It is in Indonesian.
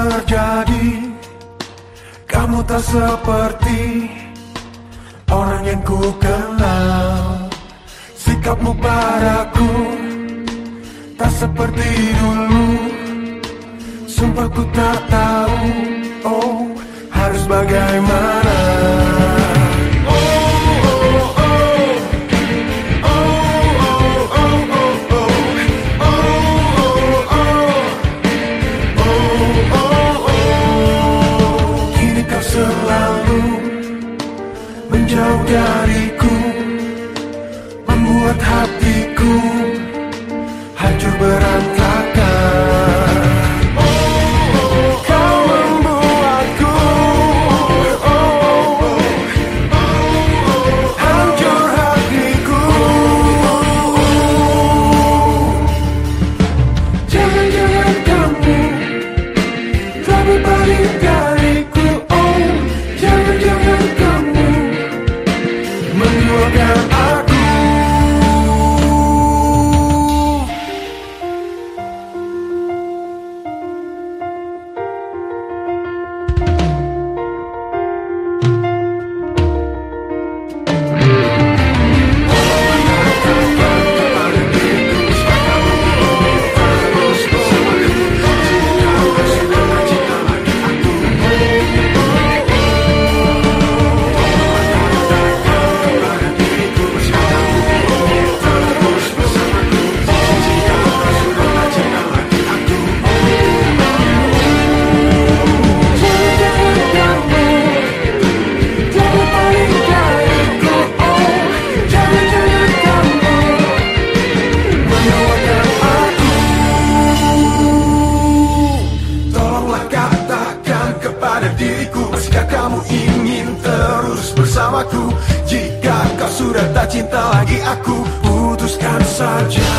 terjadi Kamu tak seperti Orang yang ku kenal. Sikapmu padaku Tak seperti dulu. Sumpah ku tak tahu Oh harus bagaimana? Kepada diriku. Masihkah kamu ingin terus bersamaku? Jika kau sudah tak cinta lagi aku Putuskan saja